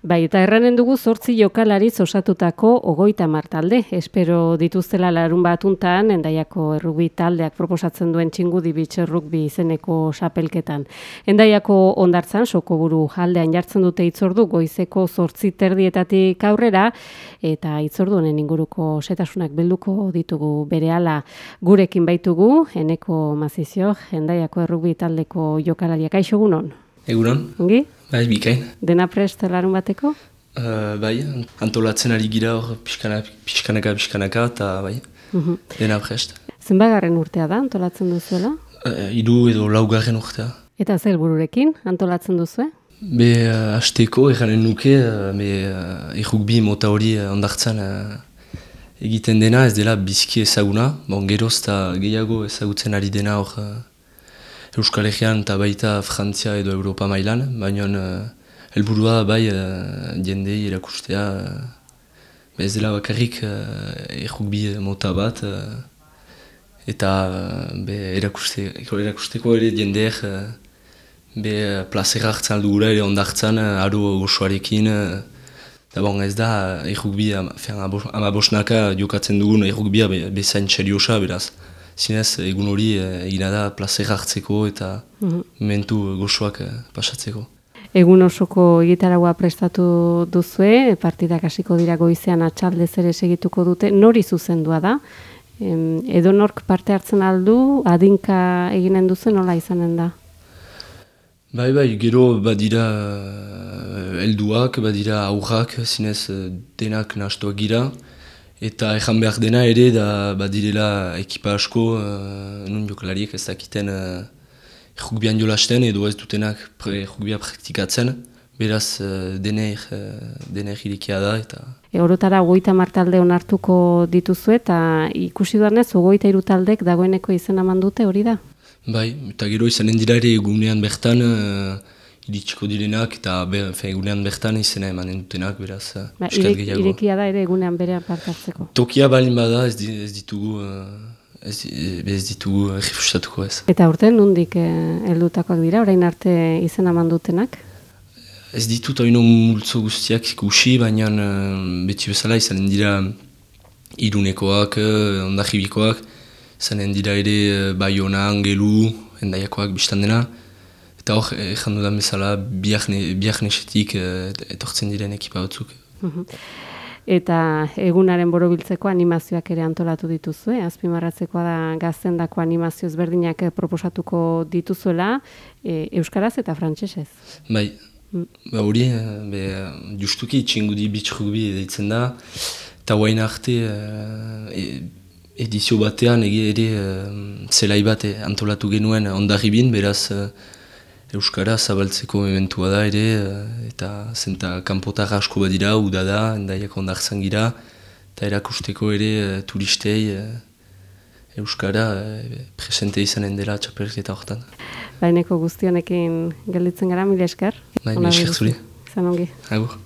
Bai, eta erranen dugu zortzi jokalariz osatutako ogoita martalde. Espero dituztela larun batuntan, endaiako errubi taldeak proposatzen duen txingu dibitxe rugbi izeneko sapelketan. Endaiako ondartzan, soko buru aldean jartzen dute itzordu, goizeko zortzi terdietatik aurrera, eta itzordu honen inguruko setasunak bilduko ditugu bere gurekin baitugu, eneko mazizio, endaiako errubi taldeko jokalariak. Aixo gunon? Egunon. Ongi? Bai, bikain. Dena prest larun bateko? Uh, bai, antolatzen ari gira hor pixkanaka, pixkanaka, eta bai, uh dena prest. Zenbagarren urtea da antolatzen duzuela? Uh, idu edo laugarren urtea. Eta zel bururekin antolatzen duzu, Be, uh, azteko, erranen nuke, uh, be, uh, mota hori uh, ondartzen uh, egiten dena, ez dela bizki ezaguna, bon, geroz eta gehiago ezagutzen ari dena hor Euskal Herrian eta baita Frantzia edo Europa mailan, baina uh, helburua bai uh, jendei erakustea uh, ez dela bakarrik uh, mota bat eta uh, be, erakuste, erakusteko ere jendeek uh, be plazera hartzen aldugura ere ondartzen uh, aro gozoarekin uh, Da bon, ez da, errukbi, ama bosnaka jokatzen dugun errukbia bezain txeriosa, beraz zinez egun hori eh, egina da plazer hartzeko eta mm mentu goxoak eh, pasatzeko. Egun osoko egitaragua prestatu duzue, partidak hasiko dira goizean atxalde ere segituko dute, nori zuzendua da? edo nork parte hartzen aldu, adinka eginen duzu, nola izanen da? Bai, bai, gero badira eh, helduak, badira aurrak, zinez denak nastuak gira. Eta ezan behar dena ere, da badirela ekipa asko, uh, nun jokalariek ez dakiten uh, jugbian jolasten edo ez dutenak pre, jugbia praktikatzen, beraz uh, dener, uh, da. Eta... E, orotara goita martalde onartuko dituzu eta ikusi duanez, ogoita irutaldek dagoeneko izena mandute hori da? Bai, eta gero izanen dira ere egunean bertan, iritsiko direnak eta be, egunean bertan izena emanen dutenak, beraz, eh, ba, gehiago. Irekia da ere egunean berean partatzeko. Tokia balin bada ez, ez ditugu, eh, ez, ez ditugu egifustatuko ez. Eta urte, nundik heldutakoak dira, orain arte izena eman dutenak? Ez ditut oino multzo guztiak ikusi, baina beti bezala izanen dira irunekoak, ondajibikoak, izanen dira ere Bayona, Angelu, endaiakoak biztan dena. Eta hor, ezan dudan bezala, biak nesetik eh, etortzen diren ekipa batzuk. Mhm. Eta egunaren borobiltzeko animazioak ere antolatu dituzu, eh? azpimarratzekoa da gaztendako animazio ezberdinak eh, proposatuko dituzuela, e, Euskaraz eta Frantsesez. Bai, mm. ba hori, be, justuki txingudi bitxrugubi deitzen da, eta guain arte e, edizio batean ere e, zelai bat antolatu genuen ondarribin, beraz Euskara zabaltzeko mementua da ere, eh, eta zenta kanpotar asko badira, uda da, endaiak ondartzan gira, eta erakusteko ere uh, turistei uh, Euskara presente izanen dela txapelketa horretan. Baineko guztionekin gelditzen gara, mila esker? Baina esker zuri. Zan ongi. Agur.